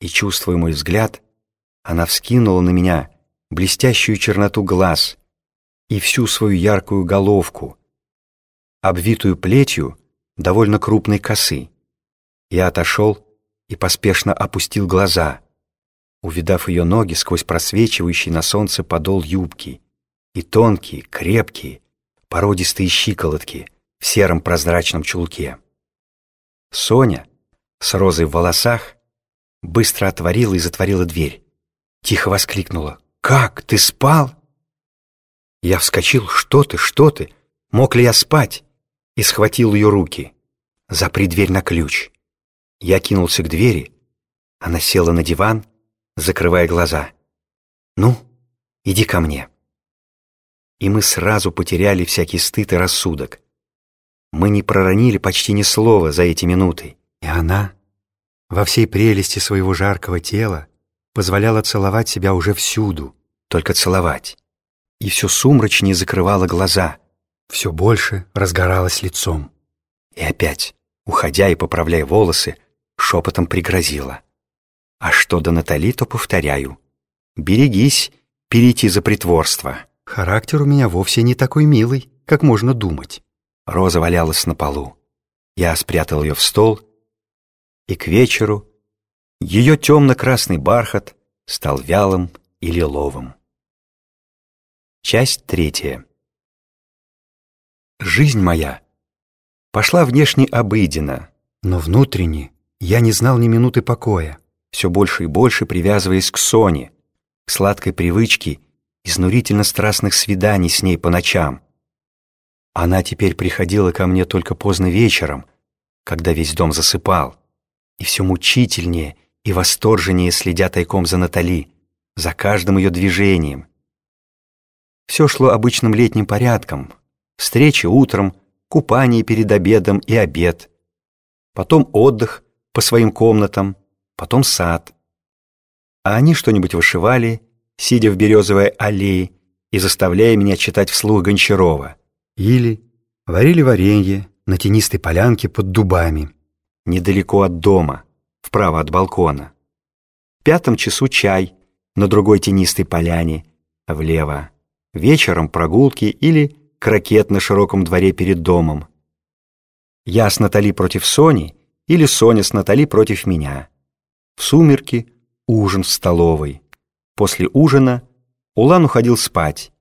и, чувствуя мой взгляд, она вскинула на меня блестящую черноту глаз и всю свою яркую головку, обвитую плетью довольно крупной косы. Я отошел и поспешно опустил глаза, увидав ее ноги сквозь просвечивающий на солнце подол юбки и тонкие, крепкие, породистые щиколотки в сером прозрачном чулке. Соня с розой в волосах быстро отворила и затворила дверь. Тихо воскликнула. «Как? Ты спал?» Я вскочил. «Что ты? Что ты? Мог ли я спать?» И схватил ее руки. «Запри дверь на ключ». Я кинулся к двери. Она села на диван, закрывая глаза. «Ну, иди ко мне». И мы сразу потеряли всякий стыд и рассудок. Мы не проронили почти ни слова за эти минуты. И она, во всей прелести своего жаркого тела, позволяла целовать себя уже всюду, только целовать. И все сумрачнее закрывала глаза, все больше разгоралась лицом. И опять, уходя и поправляя волосы, шепотом пригрозила. А что до Натали, то повторяю. Берегись перейти за притворство. Характер у меня вовсе не такой милый, как можно думать. Роза валялась на полу. Я спрятал ее в стол, и к вечеру ее темно-красный бархат стал вялым и лиловым. Часть третья. Жизнь моя пошла внешне обыденно, но внутренне я не знал ни минуты покоя, все больше и больше привязываясь к Соне, к сладкой привычке изнурительно страстных свиданий с ней по ночам. Она теперь приходила ко мне только поздно вечером, когда весь дом засыпал, и все мучительнее и восторженнее следя тайком за Натали, за каждым ее движением. Все шло обычным летним порядком. Встречи утром, купание перед обедом и обед. Потом отдых по своим комнатам, потом сад. А они что-нибудь вышивали, сидя в березовой аллее и заставляя меня читать вслух Гончарова. Или варили варенье на тенистой полянке под дубами, недалеко от дома, вправо от балкона. В пятом часу чай на другой тенистой поляне, влево. Вечером прогулки или крокет на широком дворе перед домом. Я с Натали против Сони или Соня с Натали против меня. В сумерки ужин в столовой. После ужина Улан уходил спать,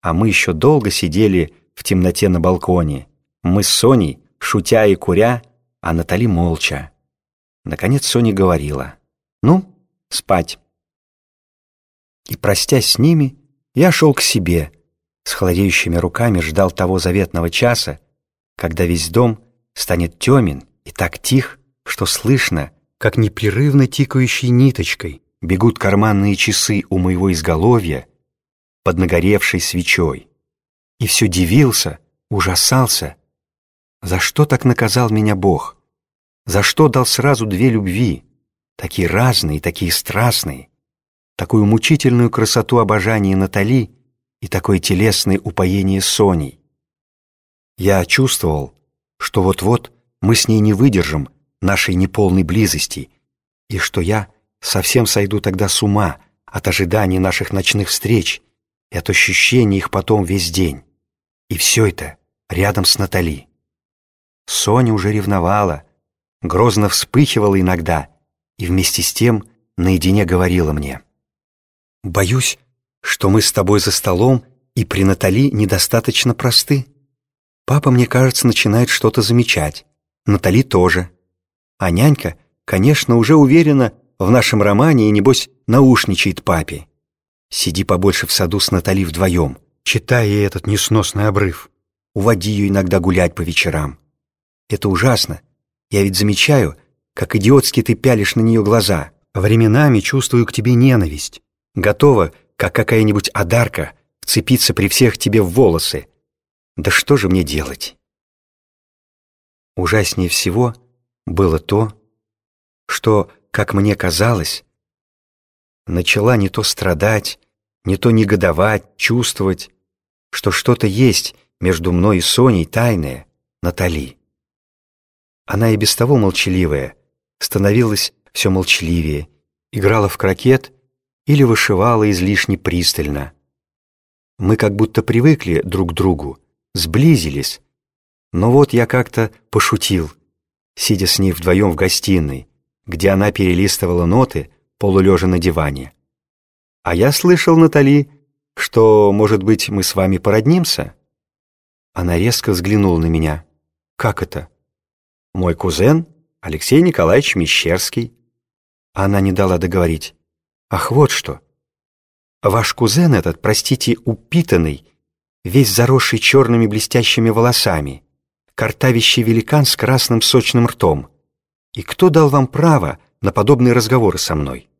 а мы еще долго сидели в темноте на балконе. Мы с Соней, шутя и куря, а Натали молча. Наконец Соня говорила, «Ну, спать». И, простясь с ними, я шел к себе, с холодеющими руками ждал того заветного часа, когда весь дом станет темен и так тих, что слышно, как непрерывно тикающей ниточкой бегут карманные часы у моего изголовья под нагоревшей свечой. И все дивился, ужасался. За что так наказал меня Бог? За что дал сразу две любви, такие разные, такие страстные, такую мучительную красоту обожания Натали и такое телесное упоение Соней? Я чувствовал, что вот-вот мы с ней не выдержим нашей неполной близости, и что я совсем сойду тогда с ума от ожидания наших ночных встреч и от ощущения их потом весь день. И все это рядом с Натали. Соня уже ревновала, грозно вспыхивала иногда и вместе с тем наедине говорила мне. «Боюсь, что мы с тобой за столом и при Натали недостаточно просты. Папа, мне кажется, начинает что-то замечать. Натали тоже. А нянька, конечно, уже уверена в нашем романе и, небось, наушничает папе. Сиди побольше в саду с Натали вдвоем, читай этот несносный обрыв. Уводи ее иногда гулять по вечерам. Это ужасно, я ведь замечаю, как идиотски ты пялишь на нее глаза. Временами чувствую к тебе ненависть. Готова, как какая-нибудь одарка, вцепиться при всех тебе в волосы. Да что же мне делать? Ужаснее всего было то, что, как мне казалось, начала не то страдать, не то негодовать, чувствовать, что что-то есть между мной и Соней тайное, Натали. Она и без того молчаливая, становилась все молчаливее играла в крокет или вышивала излишне пристально. Мы как будто привыкли друг к другу, сблизились. Но вот я как-то пошутил, сидя с ней вдвоем в гостиной, где она перелистывала ноты, полулежа на диване. А я слышал, Натали, что, может быть, мы с вами породнимся? Она резко взглянула на меня. Как это? Мой кузен Алексей Николаевич Мещерский. Она не дала договорить. Ах, вот что. Ваш кузен этот, простите, упитанный, весь заросший черными блестящими волосами, картавящий великан с красным сочным ртом. И кто дал вам право на подобные разговоры со мной?